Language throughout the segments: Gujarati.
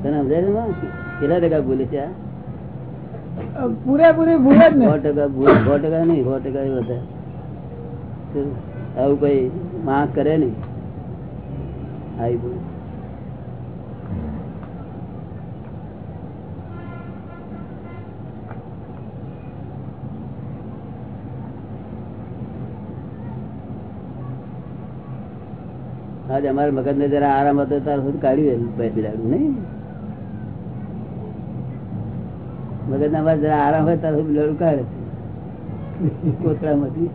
તને સમજાય કેટલા ટકા ભૂલે છે આ? પૂરેપૂરી ભૂલ જ સો ટકા ભૂલ સો ટકા નહીં સો ટકા એ વધારે. આવું કઈ માં કરે નહીં? આવી ભૂલ આજે અમારા મગજ ને જરા આરામ હતો, તાર સુધી કાઢ્યું બિલાડું નહીં? મગજ ના બાદ જરા આરામ હોય, તાર સુધી બિલાડું કાઢે? કોથળામાંથી.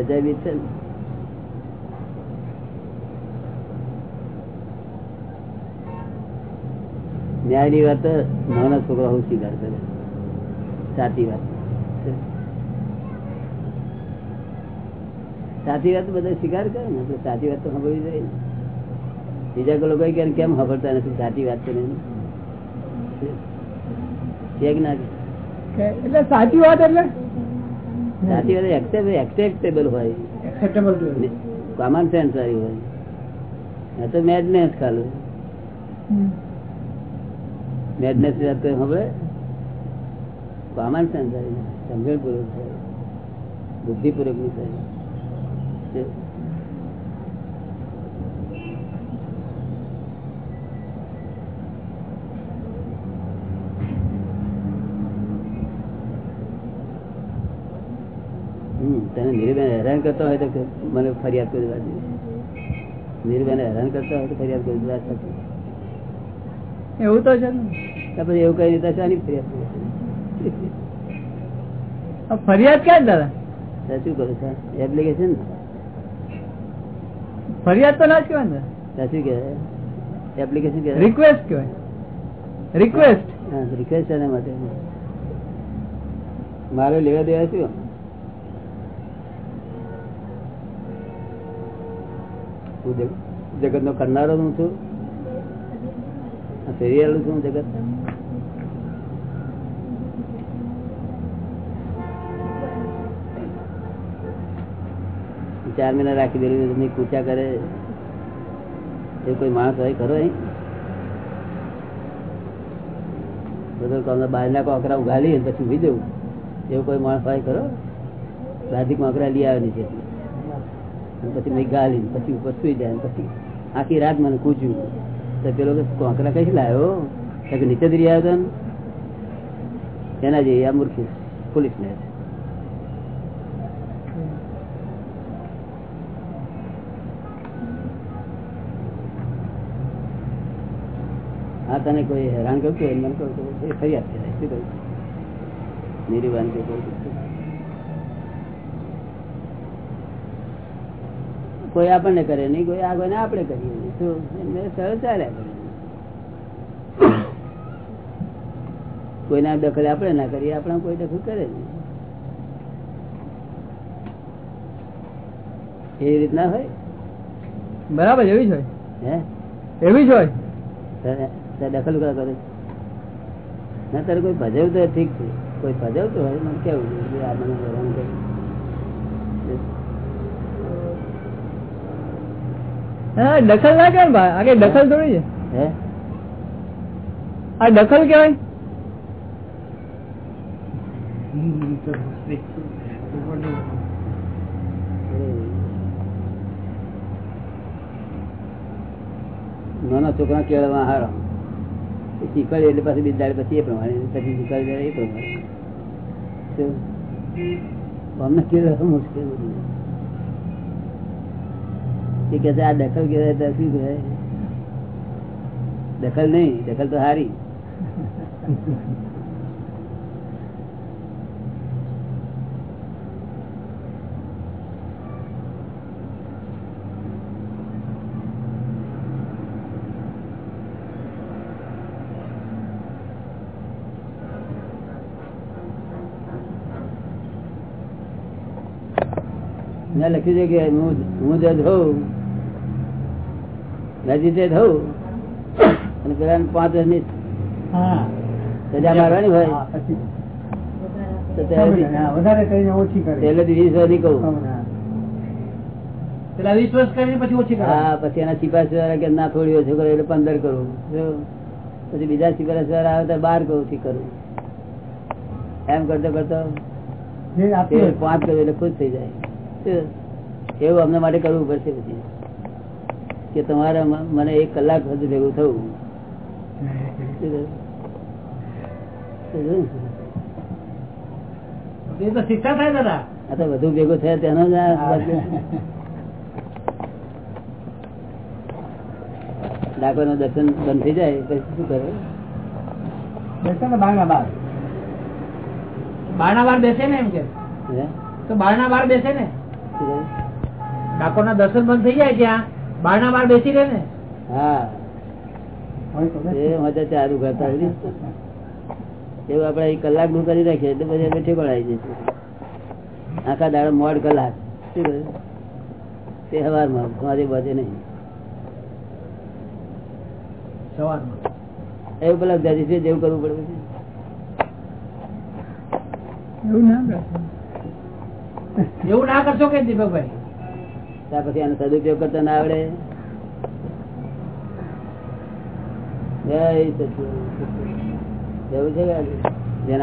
અજાયબી છે ન્યાયની વાત નાના છોકરા હું સ્વીકાર કરે. સાચી વાત. સાચી વાત બધા સ્વીકાર કરે ને તો સાચી વાત તો સાંભળવી જોઈએ ને. બીજા કોઈ લોકો કે કેમ સાંભળતા નથી સાચી વાત તો નહીં. ના એટલે સાચી વાત એટલે? સાચી વાત એક્સેપ્ટેબલ હોય. એક્સેપ્ટેબલ કોમન સેન્સ વાળી હોય. તો મેડનેસ ખાલું. મેડનેસ વાત કોઈ સાંભળે? કોમન સેન્સ વાળી. સમજણ પૂર્વક થાય. બુદ્ધિપૂર્વકની થાય. છે. તને નીરુબેન હેરાન કરતા હોય તો મને ફરિયાદ કરી દેવા નીરુબેન હેરાન કરતા હોય તો ફરિયાદ કરી દેવા એવું તો છે ને. પછી એવું કઈ રીતે શાની ફરિયાદ? ફરિયાદ ક્યાં દાદા? શું કરું છું એપ્લિકેશન ફરિયાદ તો ના જ કહેવાય ને. શું કહેવાય? એપ્લિકેશન કહેવાય? રિક્વેસ્ટ કહેવાય. રિક્વેસ્ટ હા રિક્વેસ્ટ એના માટે. મારે લેવા દેવા શું? હું જગત નો કરનારો હું છું? ફેરિયાલું છું હું જગત? ચાર મહિના રાખી દેલું તમે પૂછ્યા કરે? એ કોઈ માણસ હોય ખરો બહારના કોકરા ઉઘાડી પછી ઊભી જવું. એવું કોઈ માણસ હોય ખરો? બહારથી કોકરા લઈ આવેલી છે પછી મેં ગાલી પછી ઉપર સુઈ જાય પછી આખી રાત મને પૂછ્યું તો પેલો કે કોકરા કઈ લાવ્યો નીચે દરી આવ્યો હતો એના જેવી આ મૂર્ખી પોલીસ હા તને કોઈ હેરાન કરતું હોય મને કરતું ફરિયાદ કહેવાય શું કહ્યું નિર્વાન કે કોઈ આપણને કરે નહીં કોઈ આ કોઈને આપણે કરીએ. શું? એમને સરળ ચાલ્યા કરે. કોઈના દખલ આપણે ના કરીએ આપણા કોઈ દખલ કરે નહીં. એ રીતના હોય? બરાબર એવી જ હોય. હે? એવી જ હોય. તારે દખલ કરે. ના તારે કોઈ ભજવતો હોય ઠીક છે. કોઈ ભજવતો હોય મને કેવું કે આ મને ભગવાન હા દખલ ના કહેવાય ભાઈ? આગે દખલ થોડી છે? હે? આ દખલ કહેવાય નાના છોકરા કેળવા હારો. એ શીખવાડે એટલે પાછું બિંદાડે પછી એ પ્રમાણે, પછી શીખવાડી એ પ્રમાણે? અમને કેવું મુશ્કેલ. એ કે આ દખલ કહેવાય તો શું કહેવાય દખલ નહીં, દખલ તો હારી મેં લખ્યું છે કે હું હું જજ હોઉં. મેજિસ્ટ્રેટ હોઉં. અને પેલા પાંચ વર્ષની સજા મારવાની હોય. પછી. જો. બીજા સિપાસ વાળા આવે તો બાર કરું થી કરું. એમ કરતો કરતો જે. પાંચ કરું એટલે ખુશ થઈ જાય? એવું અમને માટે કરવું પડશે પછી. કે તમારે મને એક કલાક સુધી ભેગું થવું. શિક્ષા થાય દાદા. આ તો વધુ ભેગું થયા તેનો જ ડાકોરનું દર્શન બંધ થઈ જાય પછી શું કરે? દર્શન ને બારના બાર. બાર બેસે ને એમ કે. હે? બારના બાર બેસે ને? ડાકોર ના દર્શન બંધ થઈ જાય ત્યાં? બારના બાર બેસી રહે ને? હા. મજા ચાલુ કરતા એવું આપડે એક કલાકનું કરી રાખીએ એટલે પછી અમે ઠેકોડ આવી જઈશું આખા દાડો મોડ કલાક. શું કહ્યું? તે સવારમાં મારી બધે નહીં. સવારમાં. એવું પેલા છે જેવું કરવું પડે એવું ના એવું ના કરશો કે દીપકભાઈ? ત્યાં પછી આનો સદુપયોગ કરતા ના આવડે. એવું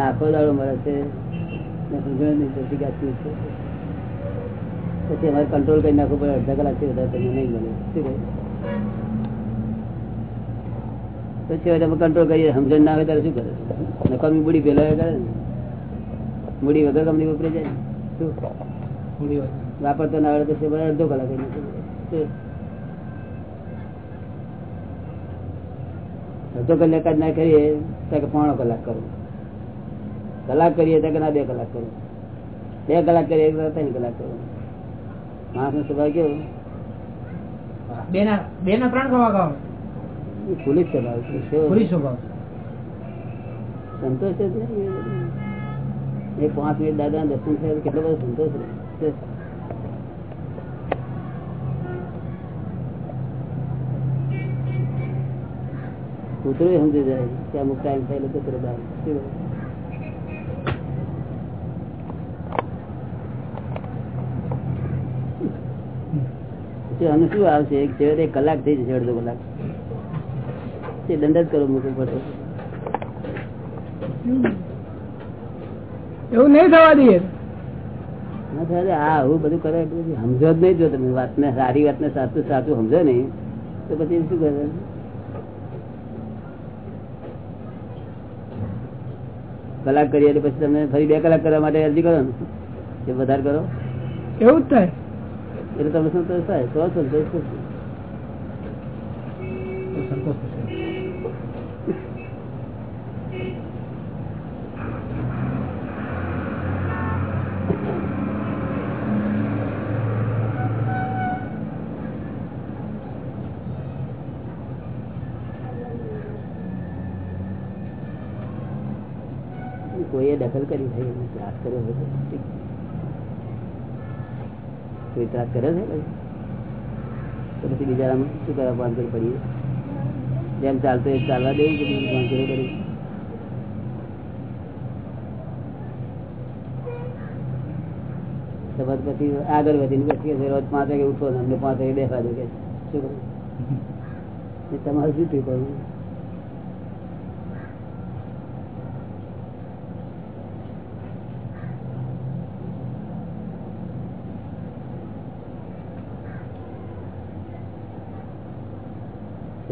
આખો દાડો મળે છે પછી અમારે કંટ્રોલ કરી નાખવું પડે, અડધા કલાકથી વધારે તમને નહીં મળે. પછી હવે તમે કંટ્રોલ કરીએ, સમજણ ના આવે ત્યારે શું કરે? નકામી મૂડી પેલા કરે ને. મૂડી વગર કંપની વપરી જાય. શું વાપરતો ના આવડે તો અડધો કલાક? અડધો કલાક જ ના કરીએ તો પોણો કલાક કરું. કલાક કરીએ તો ના બે કલાક કરું. બે કલાક કરીએ ત્રણ કલાક કરું. માણસ નો સ્વભાવ કેવો? બે ના બે ના ત્રણ પોલીસ સ્વભાવ છે. સ્વભાવ સંતોષ એ પાંચ મિનિટ દાદા દર્શન થયા કેટલો બધો સંતોષ રહે કૂતરો સમજી જાય કે અમુક ટાઈમ થયેલો કૂતરો બહાર અને આનું શું આવશે એક એક કલાક થઈ જશે અડધો કલાક. તે દંડ જ કરો મૂકવું પડશે. એવું નહીં થવા દઈએ. ના થાય બધું કરે સમજો જ નહીં જો તમે વાતને સારી વાતને સાચું સાચું સમજો નહીં તો પછી શું કરે? કલાક કરીએ એટલે પછી તમે ફરી બે કલાક કરવા માટે અરજી કરો ને વધારે કરો? એવું જ થાય. એટલે તમે સંતોષ થાય? તો સંતોષ થશે. સંતોષ થશે કોઈએ દખલ કરી છે એને ત્રાસ કર્યો હોય તો ઠીક. કોઈ ત્રાસ કર્યો છે કઈ? તો પછી બીજા શું કરવા પાંચ કરી પડીએ જેમ ચાલતું એ ચાલવા દેવું કે બીજું પાંચ કરી કરી તો બસ પછી આગળ વધીને પછી કે રોજ પાંચ વાગે ઉઠો ને અમને પાંચ વાગે બેસવા દો કે શું કરું એ તમારે શું થયું કરવું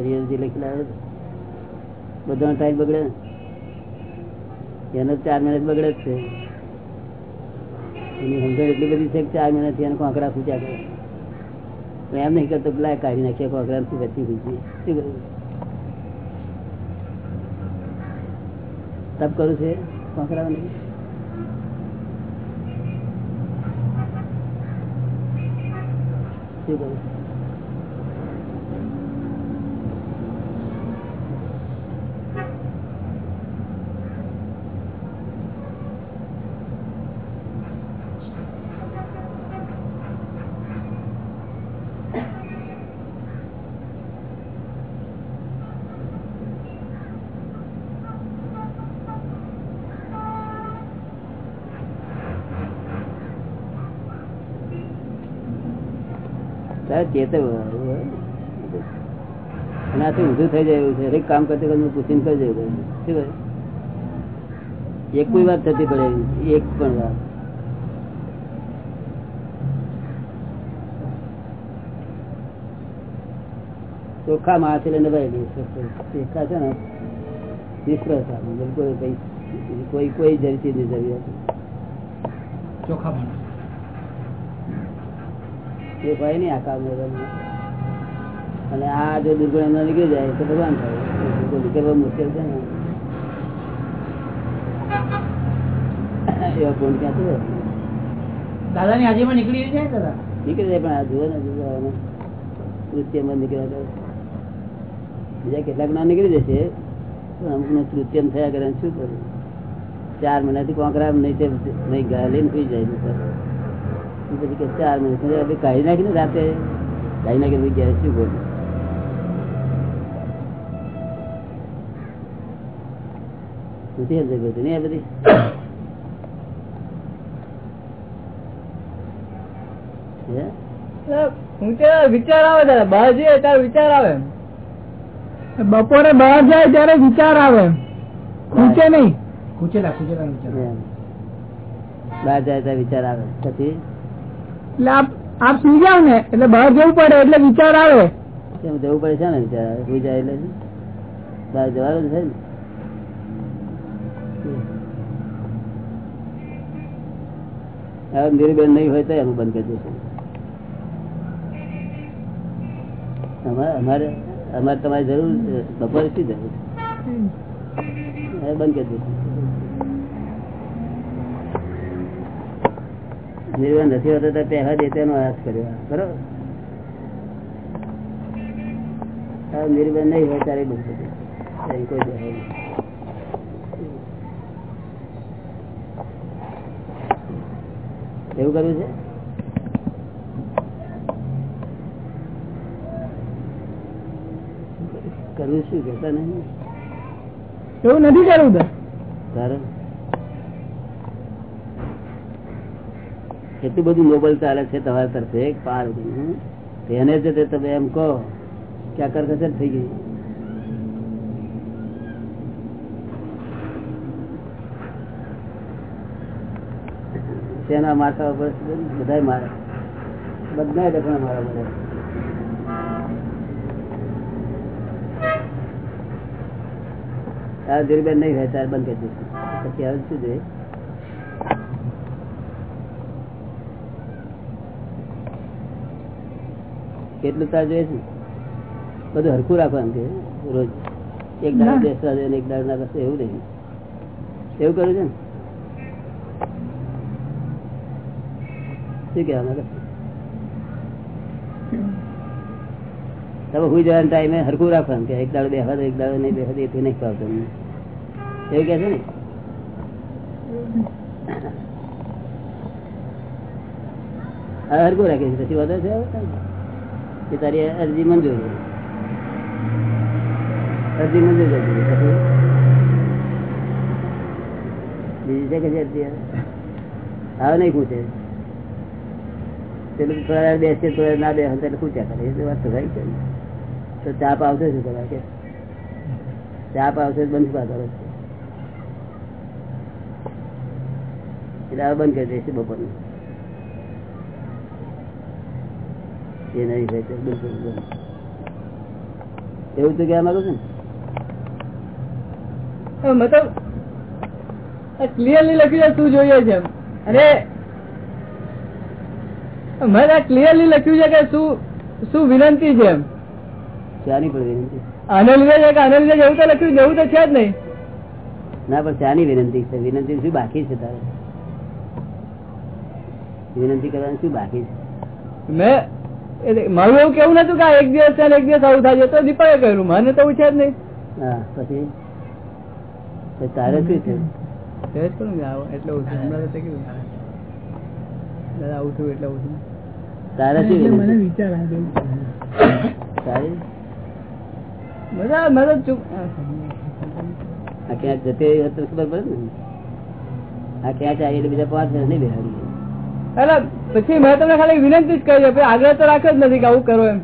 સરિયલજી લખી આવે બધાનો ટાઈમ બગડે એનો ચાર મહિના બગડે જ છે. એની સમજણ એટલી બધી છે કે ચાર મહિનાથી એને કોંકરા ખૂચ્યા કરે. એમ નહીં કરતો પેલા કાઢી નાખીએ કોંકરા થી બચી ખૂચી શું કરું તપ કરું છે કોંકરા શું કરું હોય. અને આ તો ઊંધું થઈ જાય છે. હરેક કામ કરતી વખતે પૂછીને કરી દેવું શું? એક કોઈ વાત થતી પડે, એક પણ વાત. ચોખ્ખા માણસ એટલે નભાઈ ચોખ્ખા છે. ને, નિષ્ફળ બિલકુલ કઈ, કોઈ જરૂરી ચીજની જરૂરિયાત ચોખ્ખા માણસ એ ભાઈ નહીં આકાર કામ અને આ જો દુર્ગુણ એમનો નીકળી જાય તો ભગવાન થાય. તો નીકળવા મુશ્કેલ છે ને એવા ગુણ હાજરીમાં નીકળી જાય દાદા? નીકળી જાય પણ આ જુઓ ને જુઓ કૃત્યમાં નીકળ્યા કરે. બીજા કેટલાક ના નીકળી જશે પણ અમુકનું કૃત્યમ થયા કરે શું કરવું ચાર મહિનાથી કોંકરા નહીં ગાલીને સુઈ જાય ઉપર. એ પછી કે ચાર મિનિટ હવે કાઢી નાખીને રાતે કાઢી નાખીને ઘેર શું બોલું? નથી સમજ પડતી નહીં બધી? વિચાર આવે બહાર જઈએ ત્યારે વિચાર આવે. બપોરે બહાર જાય ત્યારે વિચાર આવે. ઊંચે નહીં. ખૂચેલા ખૂચેલા વિચાર બહાર જાય ત્યારે વિચાર આવે. પછી? એટલે આપ આપ સુઈ જાવ ને એટલે બહાર જવું પડે એટલે વિચાર આવે. કેમ જવું પડે છે ને? વિચાર સુઈ જાય એટલે બહાર જવાનું છે ને? નિર્બેન નહીં હોય તો એનું બંધ કરી દઈશું અમારે અમારે અમારે તમારી જરૂર છે. બપોરે શી જરૂર છે? બંધ કરી દઈશું નિર્વાણ નથી હોતો પહેલા દે તેનો આયાસ કર્યો. બરોબર? નિર્વાણ નહીં હોય ત્યારે કરી કોઈ એવું કરવું છે? કરવું શું? કેતા નહીં? એવું નથી કરવું તારે? એટલું બધું નોબલ ચાલે છે તમારા તરફે પાર એને જ તમે એમ કહો કે આ કરકસર થઈ ગઈ. તેના માથા ઉપર બધા મારે? બધા ડખણા મારા બધા આ ધીરબેન નહીં ત્યારે બંધ કરી દઈશું. પછી હવે શું જોઈએ? કેટલું તાર જોઈએ છે? બધું હરખું રાખવાનું છે રોજ. એક દાડો. બેસવા દે એક દાડો ના બેસવા એવું નહીં. એવું કરું છે ને? શું કહેવા માંગે? તમે હુઈ જવાના ટાઈમે હરખું રાખવાનું કે એક દાડો બેસવા દો એક દાડો નહીં બેસવા દે એથી નહીં ખાવ તમને એવું કહે છે ને? હા હરખું રાખે છે પછી વધારે છે? કે તારી અરજી મંજૂર. અરજી મંજૂર કરી બીજી છે કે છે અરજી? હવે નહીં પૂછે પેલું થોડા બેસે તો ના બેસે એટલે પૂછ્યા કરે. એ વાત તો થાય છે. તો ચાપ આવશે શું કરવા કે? ચાપ આવશે બંધ કરવા કરો એટલે બંધ કરી દઈશું બપોરનું. એ નહીં થાય બિલકુલ એવું તો કહેવા માંગુ છું ને? મતલબ ક્લિયરલી લખ્યું છે શું જોઈએ છે એમ. મેં ક્લિયરલી લખ્યું છે કે શું શું વિનંતી છે એમ. શાની પણ વિનંતી? આને લીધે છે કે આને લીધે છે એવું તો લખ્યું એવું તો છે જ નહીં. ના પણ શાની વિનંતી છે. વિનંતી શું બાકી છે તારે? વિનંતી કરવાની શું બાકી છે? મેં એટલે મારું એવું કેવું નતું કે એક દિવસ છે એક દિવસ આવું થાય તો દીપકે કહ્યું મને તો ઉછેર જ નહીં. હા પછી? તારે શું છે એટલે દાદા આવું થયું એટલે તારે મને વિચાર મજા મજા ચૂપ. આ ક્યાંક જતી ખબર પડે ને? આ ક્યાં ચાલી એટલે બીજા પાંચ વર્ષ નહીં બેહાડી એટલે પછી મેં તમને ખાલી વિનંતી જ કરી છે આગ્રહ તો રાખ્યો જ નથી કે આવું કરો એમ.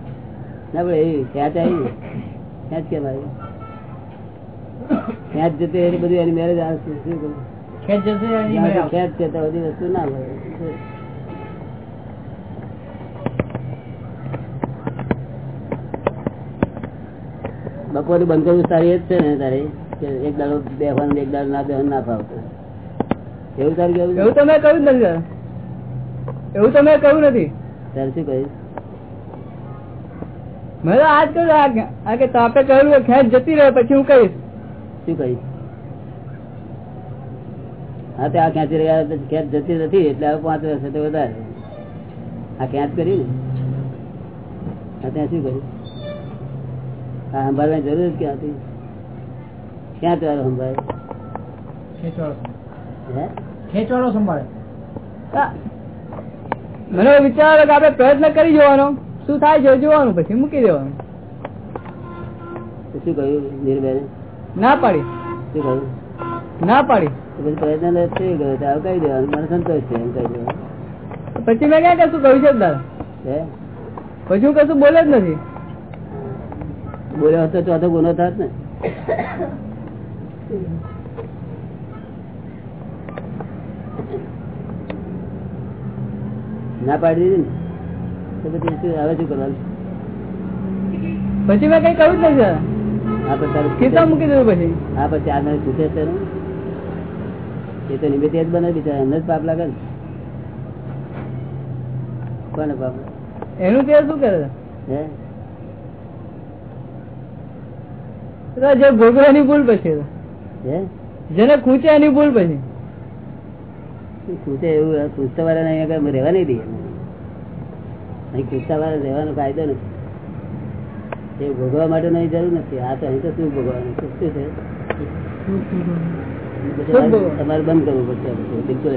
ના પણ એ ખેંચ આવી ખેંચ કેમ આવી ખેંચ જતી એટલે બધું એની મેરેજ આવશે શું કરું? ખેંચ જશે એની જ્યાં મેળે સુધી આવશે. ખેંચ છે બધી વસ્તુ ના મળે. બપોરે બંધ કરવું સારી એ જ છે ને તારે કે એક દાડો બેહવાનું એક દાડો ના બે ના ફાવતું. એવું તારું કેવું એવું તો મેં કહ્યું નથી એવું તો મેં કહ્યું નથી. શું કહીશ મેં તો આજ કહ્યું આ કે- તાપે કહ્યું ખેંચ જતી રહે પછી હું કહીશ. શું કહીશ હા તે આ ખેંચી રહ્યા પછી ખેંચ જતી નથી એટલે હવે પાંચ વર્ષ તો વધારે. આ ખેંચ કરી ને હા ત્યાં શું કર્યું હા સંભાળવાની જરૂર જ ક્યાં હતી? ક્યાં તમારો સંભાળે? ખેંચવાળો સંભાળે. ખેંચવાળો સંભાળે. હા. મને વિચાર કે આપણે પ્રયત્ન કરી જોવાનો. શું થાય છે જોવાનું પછી મૂકી દેવાનું. શું કહ્યું ના પાડી. શું કહ્યું? ના પાડી. પછી પ્રયત્ન થઈ ગયો તો કહી દેવાનું. મને સંતોષ છે એમ કહી દેવાનું. પછી મેં ક્યાં કશું કહ્યું છે દાદા. પછી હું કશું બોલે જ નથી. બોલ્યો હતો તો ચોથો ગુનો થાત ને. ના પાડી દીધી ને? તો પછી હવે શું કરવાનું? પછી મેં કઈ કહ્યું જ નહીં પછી તારું ખીસા મૂકી દેવું પછી. આ પછી ચાર મહિને છૂટે છે એ તો નિમિત્ત જ બને બીજા એમને જ પાપ લાગે ને? કોને પાપ એનું તે શું કરે? હે? જે ભોગવે ભૂલ પછી. હે? જેને ખૂંચે એની ભૂલ પછી. પૂછે એવું પૂછતા વાળા અહીંયા આગળ રહેવા નહીં દઈએ. અહીં પૂછતા વાળા રહેવાનો કાયદો નથી. એ ભોગવા માટે નહીં જરૂર નથી. આ તો અહીં તો શું ભોગવાનું? શું છે? તમારે બંધ કરવું પડશે બિલકુલ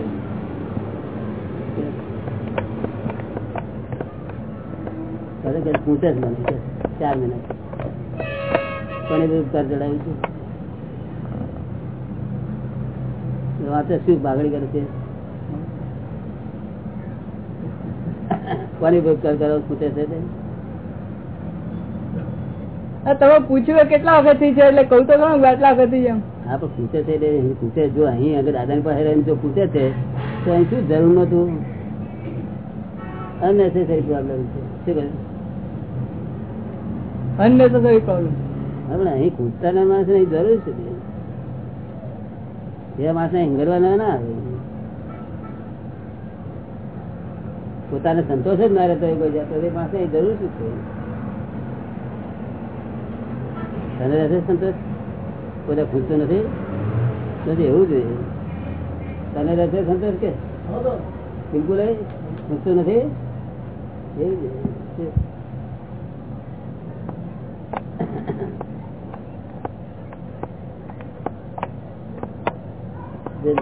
ખરેખર પૂછે જ મને ચાર મહિના કોને બધું ઉપકાર ચડાવ્યું છે? વાંચે શું? ભાગડી કરે છે? કોની પૂછે છે તમે પૂછ્યું કેટલા વખતથી છે એટલે કહું તો ખરું કેટલા વખતથી એમ. હા પણ પૂછે છે એટલે પૂછે. જો અહીં દાદા દાદાની પાસે રહીને જો પૂછે છે તો અહીં શું જરૂર નતું અનનેસેસરી પ્રોબ્લેમ છે. શું કહે? અનનેસેસરી પ્રોબ્લેમ આપણે અહીં પૂછતા માણસની જરૂર છે એ માણસ ને હિંગરવા ના આવે. પોતાને સંતોષ જ ના રહેતો કોઈ જતો એ પાસે એ જરૂર શું છે? તને રહેશે સંતોષ? પોતે પૂછતો નથી? નથી, એવું જોઈએ તને રહેશે સંતોષ કે? બિલકુલ એ નથી? એવું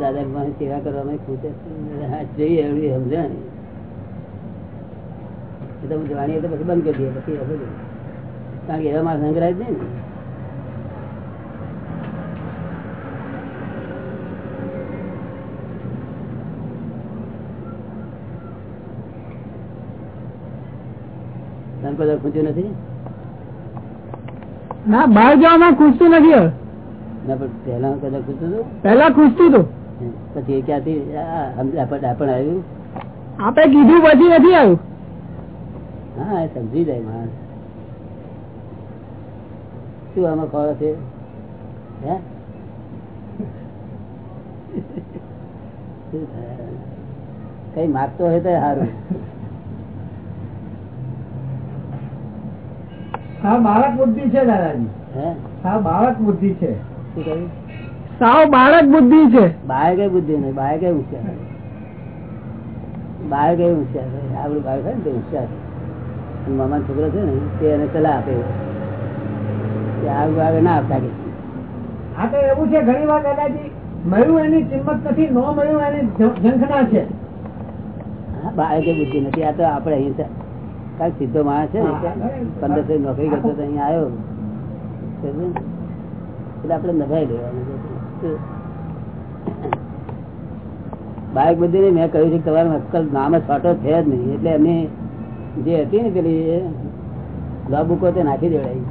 દાદા સેવા કરવામાં ખૂટે જઈએ એવી સમજણ. એ તો જાણીએ તો પછી બંધ કરી દઈએ પછી કારણ કે એવા માણસ સંગ્રહાય જ નહીં ને. તને કોઈ નથી? ના બહાર જવામાં ખૂંચતું નથી. ના પણ પહેલા કદાચ ખૂંચતું હતું. પહેલા ખૂંચતું હતું. પછી ક્યાંથી આવ્યું? આપણે કીધું પછી નથી આવ્યું. એ સમજી જાય માણસ. શું આમાં ખોળ છે? હે? કઈ માગતો હોય તો સારું હા બાળક બુદ્ધિ છે દાદાજી. હે? હા બાળક બુદ્ધિ છે. સાવ બાળક બુદ્ધિ છે. બાય કઈ બુદ્ધિ નહીં બાય કઈ હોશિયાર. બાય કઈ હોશિયાર. આપણું બાળ છે ને તે હોશિયાર. મામાનો છોકરો છે ને તે એને સલાહ આપે. કે આગળ આગળ ના આપતા કે. હા તો એવું છે ઘણી વાર દાદાજી મળ્યું એની કિંમત નથી ન મળ્યું એની ઝંખના છે. બાળકે બુદ્ધિ નથી આ તો આપણે અહીં છે. સીધો માણસ છે પંદરસો નોકરી કરતો તો અહીંયા આવ્યો? એટલે આપણે નભાઈ લેવાનું બાળક બુદ્ધિ મેં કહ્યું છે તમારે અક્કલ નામ જ છોટો છે જ નહીં. એટલે એમની જે હતી ને પેલી લોબુકો તે નાખી દેવડાવી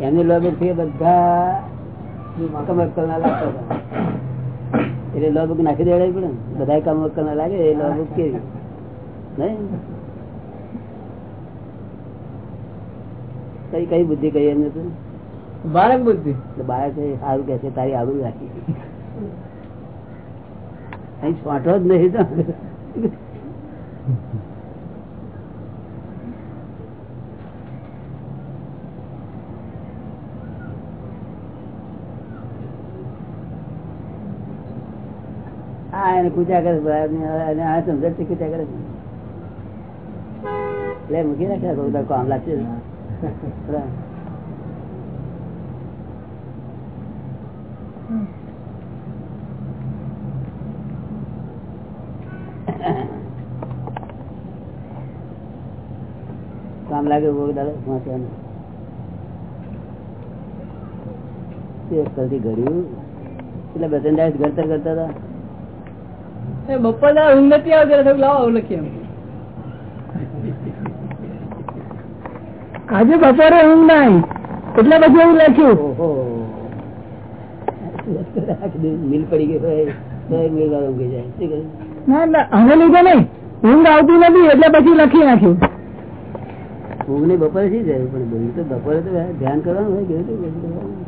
એમની લોબુકથી બધા કમ અક્કલ ના લાગતા હતા. એટલે લોબુક નાખી દેવડાવી પડે ને. બધા કામ અક્કલ ના લાગે એ લોબુક કેવી નહીં? કઈ કઈ બુદ્ધિ કઈ એમને તું? બાળક બુદ્ધિ. બાળક સારું કે છે તારી આબરૂ રાખી. અહીં છોટો જ નહીં તો. હા એને પૂજા કરે અને આ સમજણથી કૂચ્યા કરે લે મૂકી નાખે કામ લાગશે કામ લાગે દાડો વાંચવાનું. ઘડ્યું એટલે બચન ઘડતર કરતા હતા? એ બપોર દાડા ઊંઘ નથી આવતી થોડું લાવો આવું લખીએ આજે બપોરે ઊંઘ ના આવી એટલે પછી એવું લખ્યું. મિલ પડી ગઈ હોય તો એ મિલ જાય? ના ના લીધે નહીં. ઊંઘ આવતી નથી એટલે પછી લખી નાખ્યું. ઊંઘની બપોરે શી જાય. પણ બધું તો બપોરે તો ધ્યાન કરવાનું હોય કેવું તો બધું કરવાનું.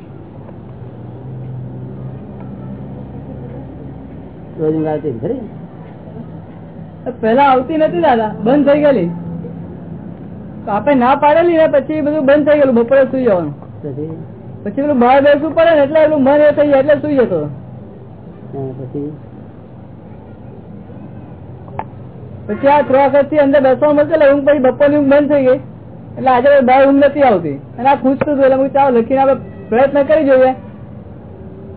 રોજ ઊંઘ આવતી ખરી? પેલા આવતી નથી દાદા બંધ થઈ ગયેલી. આપણે ના પાડેલી ને પછી બધું બંધ થઈ ગયેલું બપોરે સુઈ જવાનું. પછી? પેલું બહાર બેસવું પડે ને એટલે એટલું મન એ થઈ જાય એટલે સુઈ જતો. પછી? પછી આ ત્રણ વખતથી અંદર બેસવા મળશે એટલે ઊંઘ પછી બપોરની ઊંઘ બંધ થઈ ગઈ. એટલે આજે બહાર ઊંઘ નથી આવતી. અને આ ખૂંચતું હતું એટલે હું ચાલો લખીને આપણે પ્રયત્ન કરી જોઈએ.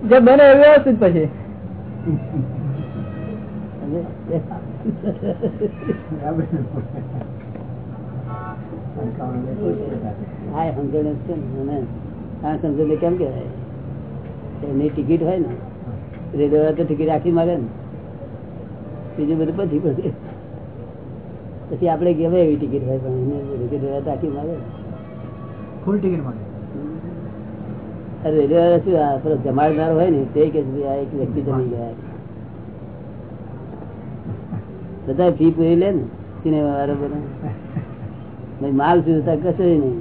જે બને એવું વ્યવસ્થિત પછી. હા સમજણ છે ને આ સમજણ કેમ એમની ટિકિટ હોય ને રેલવે તો ટિકિટ આખી માગે ને. બીજું બધું પછી પછી પછી આપણે ગમે એવી ટિકિટ હોય પણ એને રેલવે આખી માગે ફૂલ ટિકિટ માગે અરે રેલવે વાળા શું જમાડનાર હોય ને તે કે આ એક વ્યક્તિ જમી ગયા બધા ફી પૂરી લે ને સિનેમા વાળા બધા. ભાઈ માલ સુધતા કશું નહીં.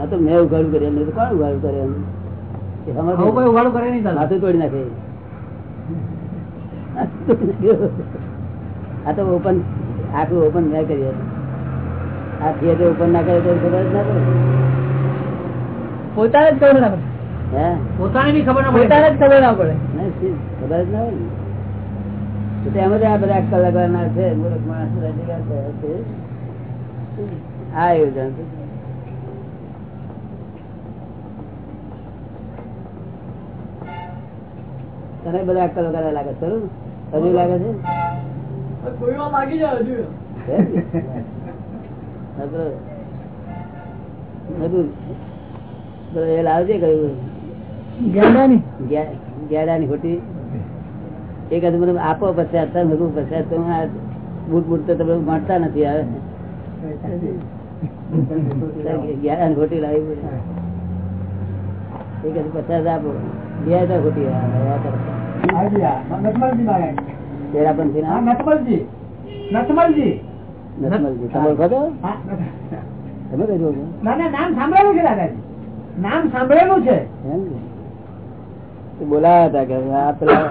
આ તો મેં ઉઘાડું કર્યું એમને કોણ ઉઘાડું કરે એમ? ઉઘાડું કરે નહીં. માથું તોડી નાખે. આ તો ઓપન આખું ઓપન મેં કરીએ આ થિયેટર ઓપન ના કરે તો ખબર જ ના પડે. પોતાને જ ખબર ના પડે. પોતાને બી ખબર ના પોતાને જ ખબર ના પડે. ખબર જ ના હોય ને. તો તે એમ જ આ બધા લગાડનાર છે મૂર્ખ માણસ છે. આ યોજન તને બધા અક્કલ લાગે છે ખરું? હજુ લાગે છે? હજુ હે? હા, બરોબર. બધું બરોબર, એ લાવજે કહ્યું ગેંડાની? ખોટી. એક હતું બધું આપો પછી અત્યારે મેં પછી તો આ બૂટ બૂટ તો તમે મળતા નથી આવે ગેડાની ખોટી લાવી પડે. એક પચાસ આપો. બે ખોટી. નટમલજી. તેરાપંથી ના. હા, નટમલજી નટમલજી તમે કહો તમે ના ના નામ સાંભળ્યું છે દાદાજી. નામ સાંભળેલું છે. એમ ને? તો બોલાયા હતા કે આ પેલા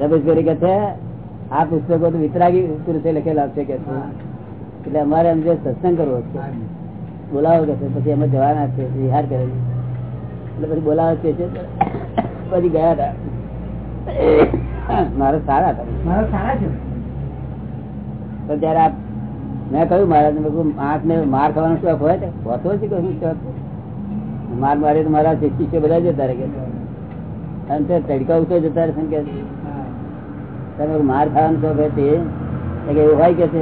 રમેશભાઈ કે છે આ પુસ્તકો તો વિતરાગી પુરુષે લખેલા છે કે એટલે અમારે એમ જે સત્સંગ કરવો છે. બોલાવો કે છે પછી અમે જવાના છે વિહાર કરે એટલે પછી બોલાવો છે પછી ગયા હતા. મારા સારા હતા. મારા સારા છે. પણ જયારે મેં કહ્યું મારા આંખ ને માર ખાવાનો શોખ હોય છે હોતો છે કહ્યું શોખ. માર મારે તો મારા શિષ્ય બધા જતા રહે તડકા ઉતો જતા રહે કે. તમે માર ખાવાનું શોખ કે એવું હોય કે છે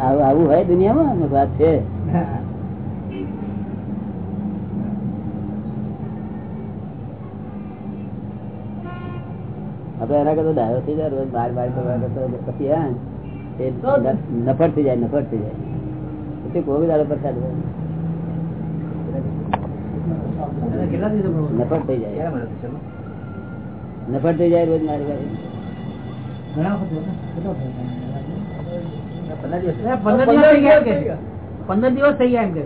આવું હોય દુનિયામાં? વાત છે. એના કરતા ડાયો થઈ જાય, રોજ બાર બાર કરવા કરતા, પછી હા નફટ થઈ જાય નફટ થઈ જાય. કોઈ દાડો પ્રસાદ હોય. નફટ થઈ જાય. નફટ થઈ જાય રોજ મારી પાસે. પંદર દિવસ. થઈ ગયા એમ કે.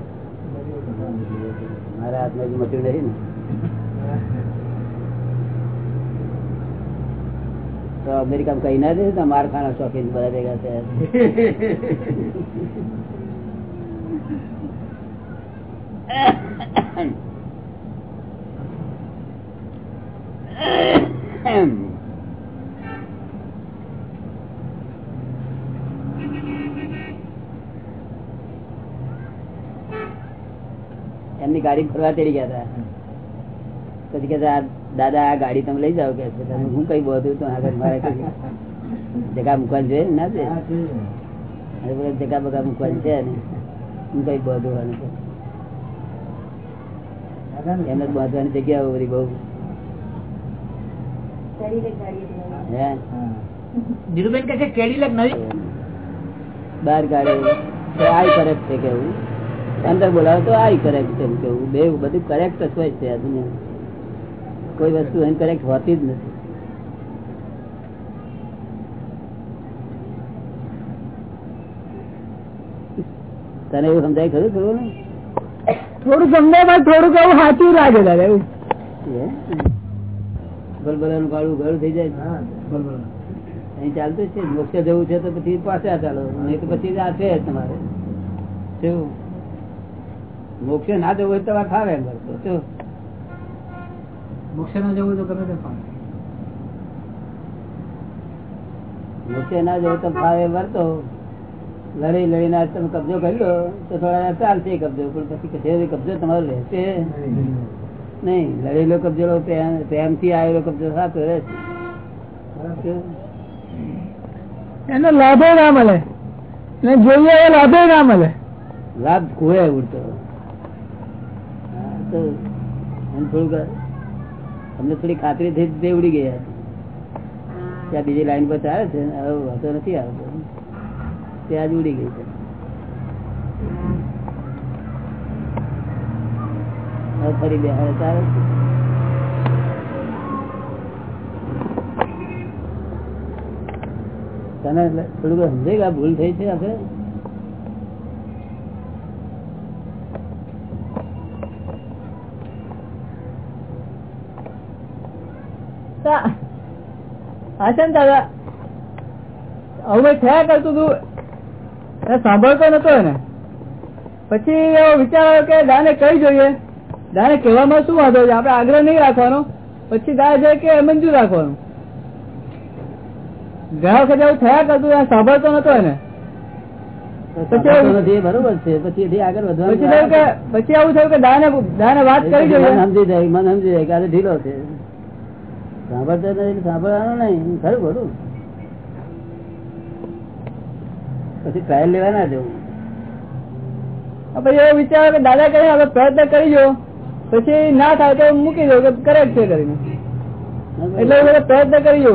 મારા હાથમાં મટ્યું નહીં ને. તો અમેરિકામાં કઈ ના દે તો માર ખાના શોખીન બધા ભેગા થયા. એમની ગાડી ફરવા તેડી ગયા હતા પછી કે દાદા આ ગાડી તમે લઈ જાઓ. કે તમે હું કઈ બોધું તો આગળ મારે જગા મૂકવાની જોઈએ ને છે? જગા બગા મૂકવાની છે હું કઈ છે એમને બાંધવાની જગ્યાઓ બધી બહુ. ધીરુબેન કે છે કેડીલેક નવી? બહાર કાઢે તો આઈ કરેક્ટ છે કેવું? અંદર બોલાવે તો આઈ કરેક્ટ એમ કેવું? બે બધું કરેક્ટ જ હોય છે દુનિયા કોઈ વસ્તુ અહીં કરેક્ટ હોતી જ નથી. તને એવું સમજાય ખરું ખરું ને થોડું ગમે પણ થોડુંક એવું સાચું લાગે દાદા એવું. બલબલાનું કાળું ઘર થઈ જાય? અહીં ચાલતું છે. મોક્ષ જવું છે તો પછી પાછા ચાલો. નહીં તો પછી આ છે તમારે. શું? મોક્ષ ના જવું હોય તો તમારે ફાવે એમ શું? મોક્ષ ના જવું તો ગમે તે પામે. મોક્ષે ના જવું તો ફાવે વર્તો લડી લડીને આજ તમે કબજો કરી લો તો થોડા ચાલશે કબજો પણ પછી કબજો તમારો રહેશે. નહીં લડેલો કબજો પ્રેમથી આવેલો કબજો સાચો રહેશે? એનો લાભો ના મળે. ને જોઈએ એ લાભો ના મળે. લાભ ખોએ ઉડતો હા, તો એમ થોડુંક અમને થોડી ખાતરી થઈ તે ઉડી ગયા. ત્યાં બીજી લાઈન પર ચાલે છે હવે વાંધો નથી આવતો. ત્યાં જ ઉડી ગઈ છે. ફરી બે હવે ચાલે તને થોડુંક સમજાય કે ભૂલ થઈ છે આપણે? આચન દાદા હવે થયા કરતું તું સાંભળતો નતો એને. પછી એવો વિચાર આવ્યો કે દાને કઈ જોઈએ? દાને કહેવામાં શું વાંધો છે? આપણે આગ્રહ નહીં રાખવાનો. પછી દા છે કે મંજૂર રાખવાનું. ઘણા વખત એવું થયા કરતું સાંભળતો નતો એને. પછી આવું થયું કે દાને દાને વાત કરી જોઈએ. સમજી જાય મન સમજી જાય કે આ ઢીલો છે. સાંભળતો નથી સાંભળવાનું નહીં. ખરું ખરું. પછી ટ્રાયલ લેવા ના જવું. પછી એવો વિચાર કે દાદા કરીને હવે પ્રયત્ન કરી જો. પછી ના થાય તો મૂકી દો કે કરેક્ટ છે કરીને. એટલે પ્રયત્ન કરી જો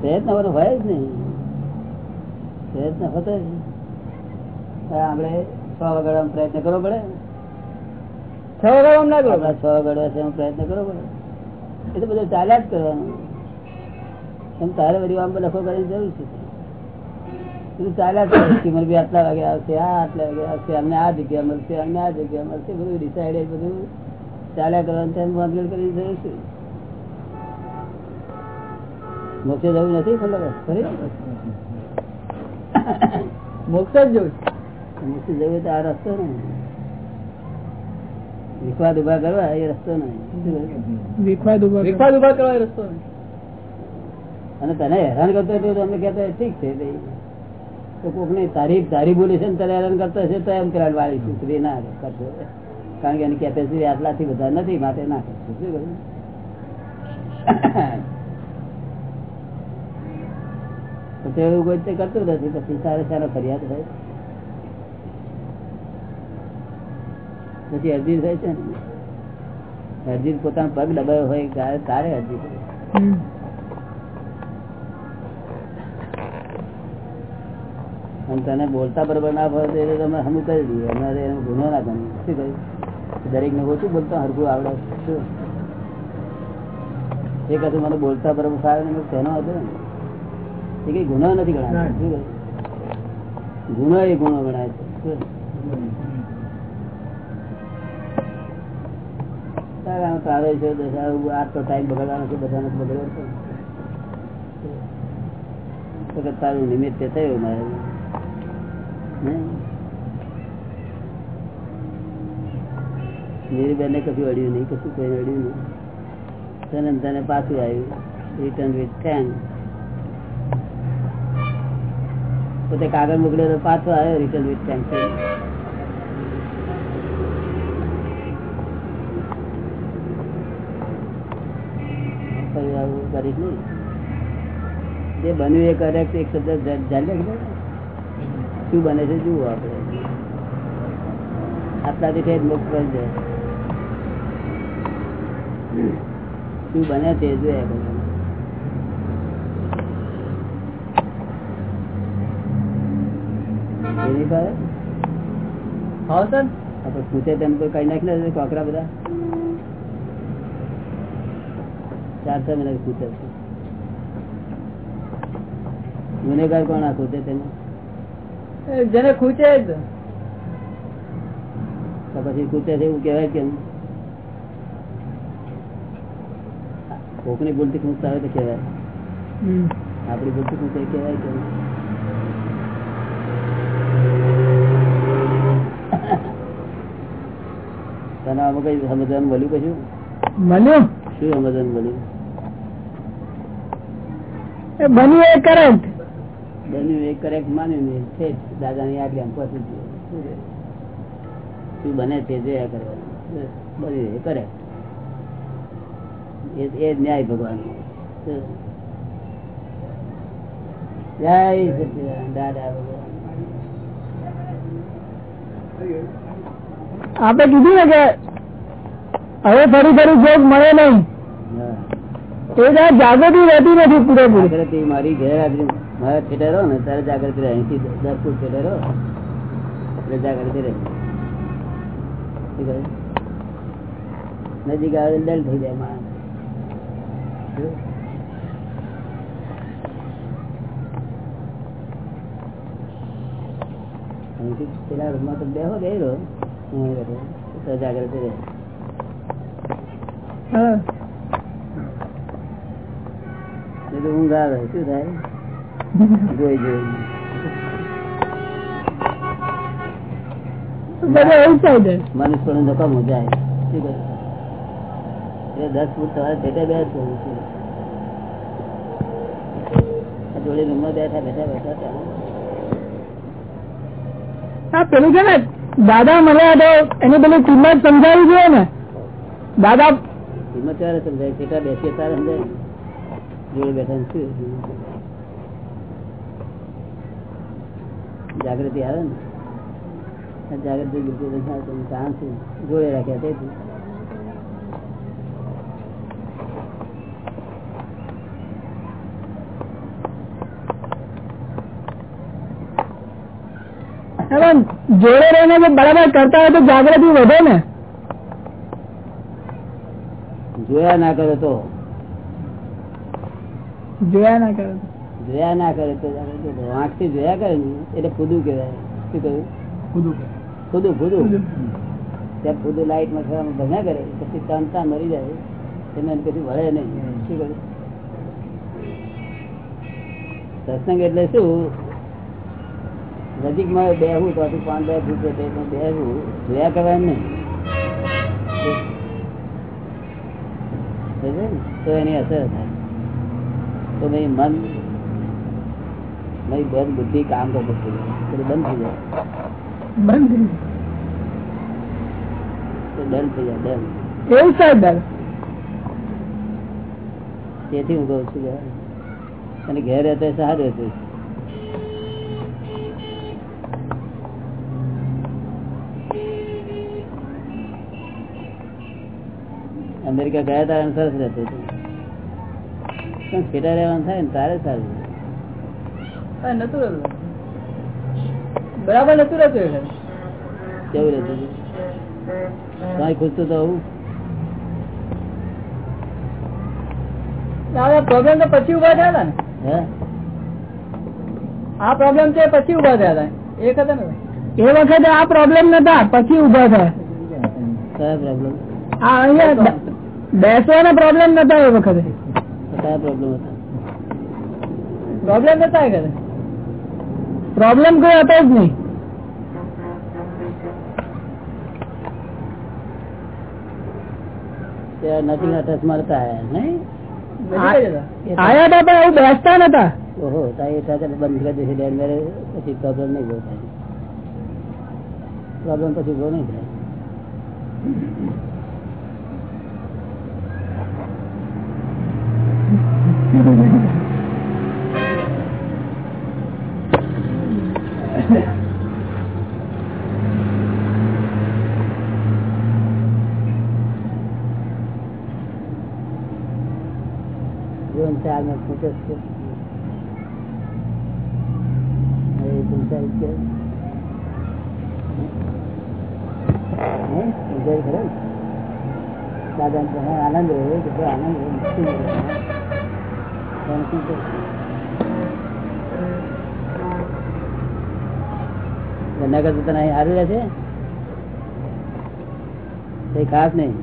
પ્રયત્ન બધો હોય જ નહીં. પ્રયત્ન હોતો જ. આપણે છ વગાડવાનો પ્રયત્ન કરવો પડે. છ વગર ના કરો છ વગાડવા છે પ્રયત્ન કરવો પડે. એ તો બધું ચાલ્યા જ કરવાનું. એમ તારે વળી આમ લખો કરવાની જરૂર છે. બધું ચાલ્યા જ કરે બી આટલા વાગે આવશે આ આટલા વાગે આવશે અમને આ જગ્યા મળશે અમને આ જગ્યા મળશે બધું ડિસાઇડેડ બધું ચાલ્યા કરવાનું છે એમ વાંધો કરવાની મોક્ષે જવું નથી ખબર મોક્ષ જ જોયું મોક્ષે જવું તો આ રસ્તો નહીં. વિખવાદ ઊભા કરવા એ રસ્તો નહીં. વિખવાદ ઊભા કરવા. એ રસ્તો નહીં. અને તને હેરાન કરતો હતો તમને અમને ઠીક છે ભાઈ. તો કોક ને તારી તારી બોલી છે કરતો કારણ કે એની કેપેસિટી આટલાથી બધા નથી, માટે ના કરશો શું કહ્યું કોઈ કરતું નથી પછી સારા સારા ફરિયાદ થાય પછી અરજી થાય છે ને? અરજી પોતાનો પગ દબાયો હોય, તારે અરજી કરે તને બોલતા બરોબર ના ફરે તો તમે હમું કરી દીધું. અમારે એનો ગુનો ના ગમે. શું કહ્યું? દરેક ને ઓછું બોલતા હરકું આવડે. શું? એ કશું મને બોલતા બરોબર ફાવે ને તેનો હતો ને? એ કઈ ગુનો નથી ગણાય શું? ગુનો એ ગુનો ગણાય છે. તારે છે આ તો ટાઈમ બગાડવાનો છે બધાને બગડ્યો છે. તારું નિમિત્ત થયું મારે. નીરીબેન ને કશું અડ્યું નહીં, કશું કોઈ અડ્યું નહીં. તને તને પાછું આવ્યું. રિટર્ન વિથ થેન્ક પોતે કાગળ મોકલ્યો તો પાછો આવ્યો રિટર્ન વિથ થેન્ક કરી નહીં. જે બન્યું એ કરેક્ટ એક શબ્દ જાણી રાખજો શું બને છે જુઓ આપણે. આટલાથી ઠેર મુક્ત કરી જાય. શું બને તે જોયા બધું. હા સર. આપણે પૂછે તેમ કોઈ કઈ નાખી ને કોકરા બધા. ચાર છ મહિના પૂછે છે. ગુનેગાર કોણ આ પૂછે તેને? જેને ખૂચે જ. પછી ખૂચે છે એવું કેવાય કેમ? કોકની ભૂલથી ખૂંચતા હોય તો કેવાય આપડી ભૂલથી ખૂંચે કેવાય કેમ? તને આમાં કઈ સમજવાનું મળ્યું કશું? બન્યું શું સમજવાનું મળ્યું? બન્યું એ કરંટ. ન્યાય ભગવાન જય સચિદાનંદ, દાદા ભગવાન. આપે કીધું ને કે હવે ફરી ફરી જોગ મળે નહીં. જાગૃતિ રહેતી નથી પૂરેપૂરી. જાગૃતિ મારી ગેરહાજરી. મારા ને તારે જાગૃતિ રહે. અહીંથી દસ ફૂટ એટલે જાગૃતિ રહે. નજીક આવે ડલ થઈ જાય માણસ. પેલા રૂમમાં તો બેહો ગયેલો. જાગૃતિ રહે. હા. ઊંઘ આવે શું થાય? જોઈ જોઈ. છે. મનુષ્ય પણ નકામું જાય શું કરે દસ ફૂટ તમારે ભેટે બેસવું છે. આ જોડે રૂમમાં બેઠા બેઠા બેઠા પેલું છે ને દાદા મળ્યા તો એની પેલી કિંમત સમજાવી જોઈએ ને. દાદા કિંમત ત્યારે સમજાય? કેટલા બેસીએ ત્યારે સમજાય. જોડે બેઠા જાગૃતિ આવે ને? જાગૃતિ બિલકુલ છે. જોડે રાખ્યા તેથી. જોડે રહીને જો બરાબર કરતા હોય તો જાગૃતિ વધે ને? જોયા ના કરે તો જોયા ના કરે જોયા ના કરે તો જોયા કરે ને એટલે ખુદું કહેવાય. શું કહ્યું? ખુદું ખુદું ત્યાં ખુદું લાઈટમાં ભણ્યા કરે પછી તણતા મરી જાય એને કશું વળે નહીં. શું કહ્યું? સત્સંગ એટલે શું? નજીકમાં બેહું તો પાંચ બે ફૂટ બેહું. જોયા કરવાનું નહીં. તો એની અસર થાય. તો નહી મન નહી બંધ બુદ્ધિ કામ કરે બંધ થઈ જાય બંધ થઈ જાય બંધ ડન થઈ જાય ડર એવું સાહેબ ડર તેથી હું કહું છું અને ઘેર રહેતો સારું હતું અમેરિકા ગયા હતા સરસ રહેતું હતું પણ ફેટા રહેવાનું થાય ને તારે સારું. નતું રહેતું. બરાબર નતું રહેતું કેવું રહેતું કઈ ખુશતું તો આવું? પ્રોબ્લેમ તો પછી ઊભા થયા હતા ને. હે? આ પ્રોબ્લેમ છે પછી ઊભા થયા હતા. એ હતા એ વખતે આ પ્રોબ્લેમ નતા પછી ઊભા થયા. કયા પ્રોબ્લેમ આ અહીંયા બેસવાના પ્રોબ્લેમ નતા એ વખતે. કયા પ્રોબ્લેમ હતા? પ્રોબ્લેમ હતા એ પ્રોબ્લેમ કોઈ હતો જ નહીં. નથી મળતા નહીં? આયા હતા પણ એવું બેસતા નતા. ઓહો બંધ કરી દેશે ડેન મેરે પછી પ્રોબ્લેમ નહીં થાય. પ્રોબ્લેમ પછી ઊભો નહીં થાય જીવન એ સંસારિક કે. આનંદ આનંદ? એના કરતા તને અહીં સારું રહે છે? કઈ ખાસ નહીં?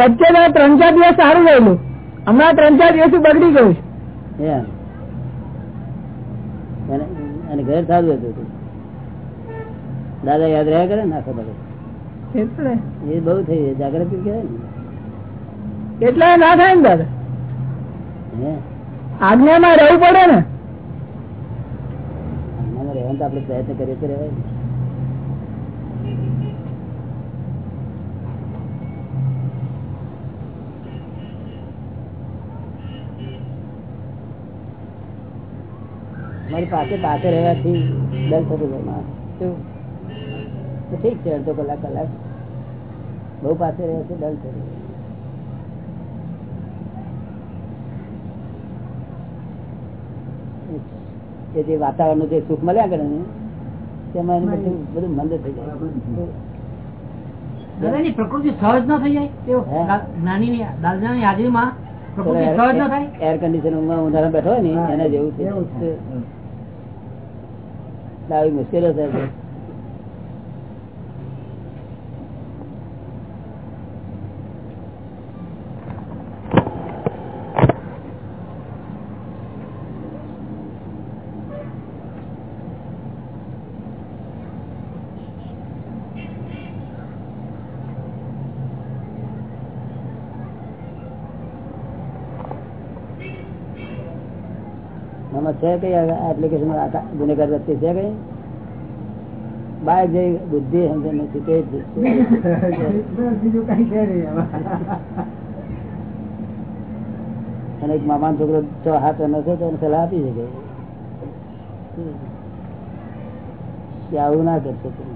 વચ્ચે ત્રણ ચાર દિવસ સારું રહેલું. હમણાં ત્રણ ચાર દિવસ બગડી ગયું છે. અને ઘર સારું હતું દાદા યાદ રહ્યા કરે ને આખો બધો એ બહુ થઈ જાગૃતિ કહેવાય કેટલા ના થાય ને દાદા? ને આજ્ઞામાં રહેવું પડે ને. આજ્ઞામાં રહેવાનું તો આપણે પ્રયત્ન કરીએ તો રહેવાય ને. મારી પાસે પાસે રહેવાથી ડર થતું? તો ઠીક છે અડધો કલાક કલાક. બહુ પાસે રહેવાથી છે ડર થતો. જે વાતાવરણ જે સુખ મળ્યા કરે ને તેમાં બધું બધું મંદ થઈ જાય. દાદાની પ્રકૃતિ સહજ ન થઈ જાય? નાની દાદાની હાજરીમાં એર કન્ડિશન બેઠો હોય ને એના જેવું છે. આવી મુશ્કેલો થાય છે આમાં છે કઈ એપ્લિકેશન ગુનેગાર વચ્ચે છે કઈ? તે કઈ હાથ સલાહ આપી શકે. આવું ના કરશો તમે.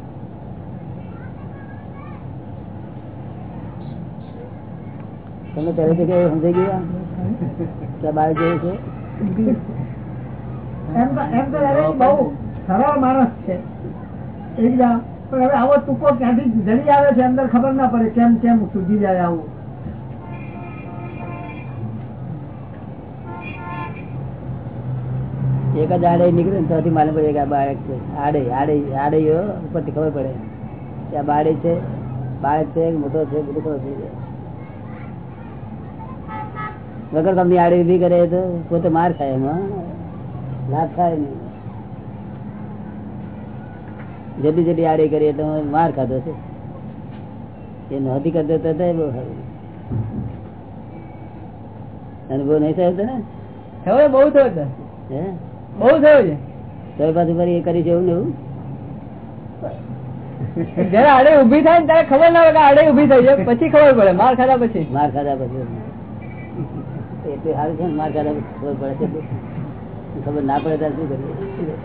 તમને તો કેવું સમજાઈ ગયું કે બહાર જવું છે? પડે એક જ આડે નીકળે ને તો માલુમ પડે બાળક છે. આડે આડે આડે ઉપરથી ખબર પડે. કે આ બાળે છે, બાળક છે, મોટો છે, બધું ખબર થઈ જાય. વગર તમને આડે ઊભી કરે તો પોતે માર ખાય એમાં લાભ થાય નહીં જેટલી જેટલી આડે કરીએ તો માર ખાધો છે. એ નહોતી કરતો તો બહુ સારું. અનુભવ નહીં થયો ને હવે બહુ થયો છે. હે? બહુ થયો છે. તો પાછું ફરી એ કરી છે એવું ને એવું? જયારે આડે ઊભી થાય ને ત્યારે ખબર ના હોય કે આડે ઊભી થઈ જાય. પછી ખબર પડે. માર ખાધા પછી. માર ખાધા પછી. એટલે સારું છે માર ખાધા પછી ખબર પડે છે. ખબર ના પડે ત્યારે શું કરીએ?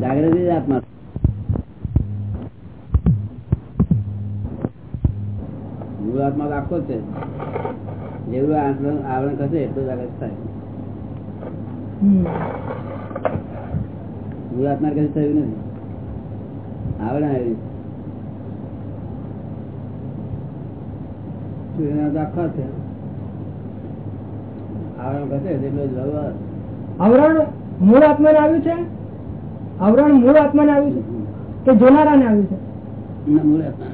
જાગૃતિ. આત્મા. મૂળ આત્મા આખો છે. જેવડું આવરણ આવરણ થશે એટલું જાગૃત થાય. મૂળ આત્મા કશું થયું નથી. આવરણ આવ્યું છે. આવરણ ઘટે એટલો જ વ્યવહાર આવરણ મૂળ આત્માને આવ્યું છે? આવરણ મૂળ આત્માને આવ્યું છે? કે જોનારાને આવ્યું છે? મૂળ આત્મા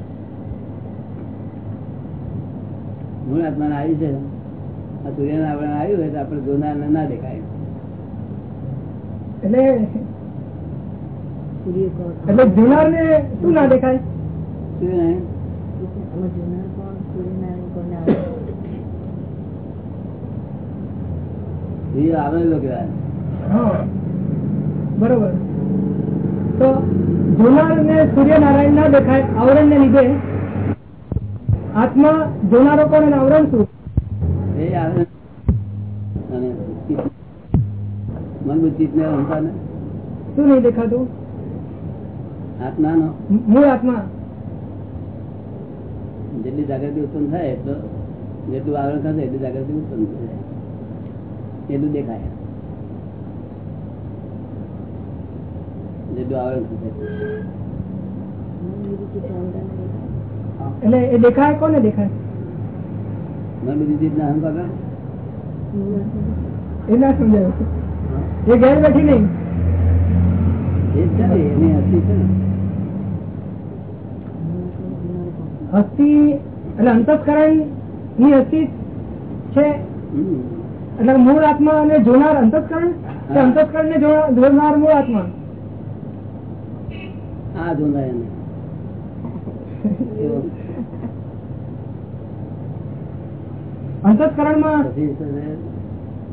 મૂળ આત્માને આવી છે. આ સૂર્યના આવરણ આવ્યું હોય તો આપણે જોનારને ના દેખાય. એટલે એટલે જોનારને શું ના દેખાય? સૂર્ય સૂર્ય આવેલો કહેવાય. બરોબર. તો જોનારને સૂર્યનારાયણ ના દેખાય આવરણને લીધે આત્મા જોનારો કોણ આવરણ શું એ આવે. મન બુદ્ધિ ને ને. શું નહીં દેખાતું? આત્મા નો મૂળ આત્મા. જેટલી જાગૃતિ ઉત્પન્ન થાય એટલો જેટલું આવરણ થશે એટલી જાગૃતિ ઉત્પન્ન થશે એટલું દેખાય. જેટલું આવરણ થશે એટલે એ દેખાય કોને દેખાય? મન બીજી ચિત્ત હમ ને? એ ના સમજાયું. એ ઘેર બેઠી નહીં. એ જ ને, એની હતી છે ને. હસ્તી એટલે અંતસ્કરણની હસ્તી છે. એટલે મૂળ આત્મા અને જોનાર અંતસ્કરણ અંતસ્કરણ ને જોનાર મૂળ આત્મા. આ જોનાર એને. અંતસ્કરણમાં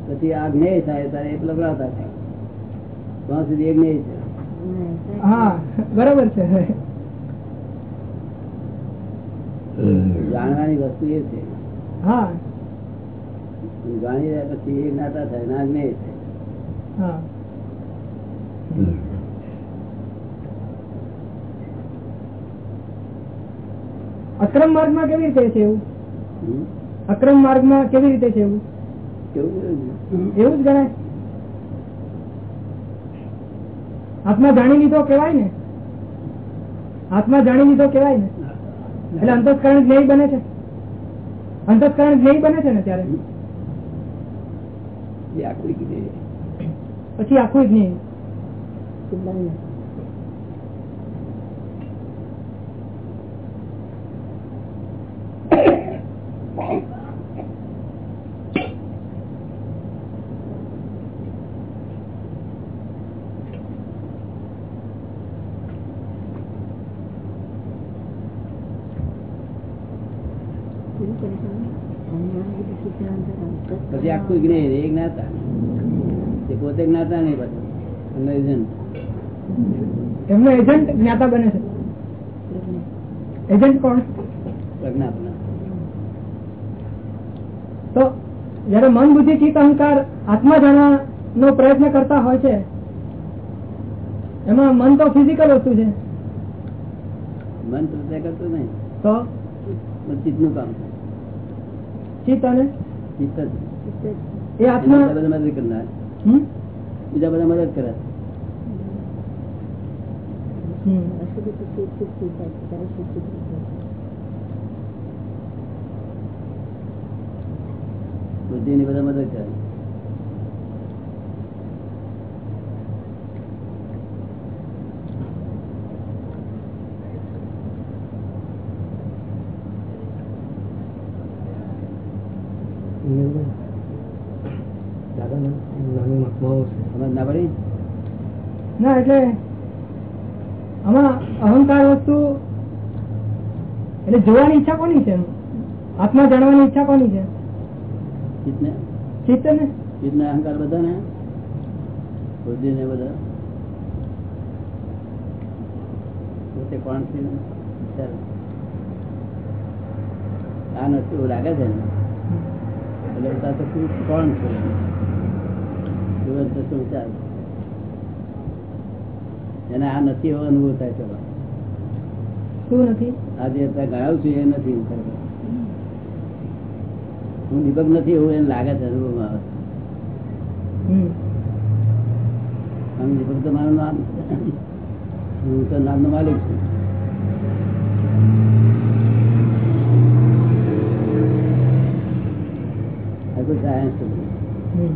પછી આ જ્ઞેય થાય તારે એ લબડાવતા થાય. ત્યાં સુધી એ જ્ઞેય છે. હા બરાબર છે. જાણવાની વસ્તુ એ છે. હા. જાણી રહ્યા પછી એ જ્ઞાતા થાય ના જ્ઞેય થાય. અક્રમ માર્ગમાં કેવી રીતે છે એવું? અક્રમ માર્ગમાં કેવી રીતે છે એવું? એવું જ ગણાય. આત્મા જાણી લીધો કેવાય ને? આત્મા જાણી લીધો કેવાય ને? એટલે અંતસ્કરણ જ્ઞેય બને છે. અંતસ્કરણ જ્ઞેય બને છે ને ત્યારે. પછી આખું જ્ઞેય પછી આખું જ્ઞાન એ જ્ઞાતા. એ પોતે જ્ઞાતા નહીં પાછું. એમનો એજન્ટ એમનો એજન્ટ જ્ઞાતા બને છે? એજન્ટ કોણ? પ્રજ્ઞાપના. તો જયારે મન બુદ્ધિ ચિત્ત અહંકાર આત્મા જાણવા નો પ્રયત્ન કરતા હોય છે એમાં મન તો ફિઝિકલ વસ્તુ છે. મન પ્રત્યે કરતું નહીં. તો? ચિત્તનું કામ ચિત્ત અને ચિત્ત એ આત્મા બધા મદદ કરનાર. બીજા બધા મદદ કરે. બુદ્ધિ ની બધા મદદ કરે સમજ ના પડી ના એટલે આમાં અહંકાર વસ્તુ એટલે જોવાની ઈચ્છા કોની છે? આત્મા જાણવાની ઈચ્છા કોની છે? ચિત્તને? ચિત્ત ચિત્તને અહંકાર બધા ને બુદ્ધિ ને બધા? પોતે કોણ છે? આ નથી એવું લાગે છે ને? એટલે કોણ છે? વિચાર. એને આ નથી એવો અનુભવ થાય છે શું નથી? આજે અત્યારે ગણાવું છું એ નથી હું. દીપક નથી એવું એને લાગે છે અનુભવમાં આવે હમ. આમ દીપક તો મારું નામ હું તો નામનો માલિક છું. સાયન્સ નથી હમ.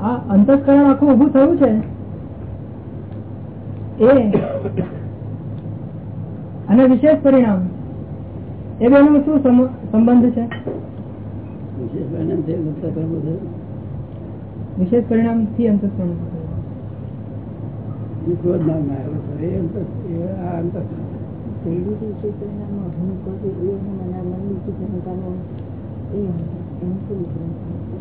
આ અંતસ્કરણ આખું ઉભું થયું છે? એ. અને વિશેષ પરિણામ. એ બેનો શું સંબંધ છે? વિશેષ પરિણામ પરિણામથી અંતસ્કરણ. ક્રોધ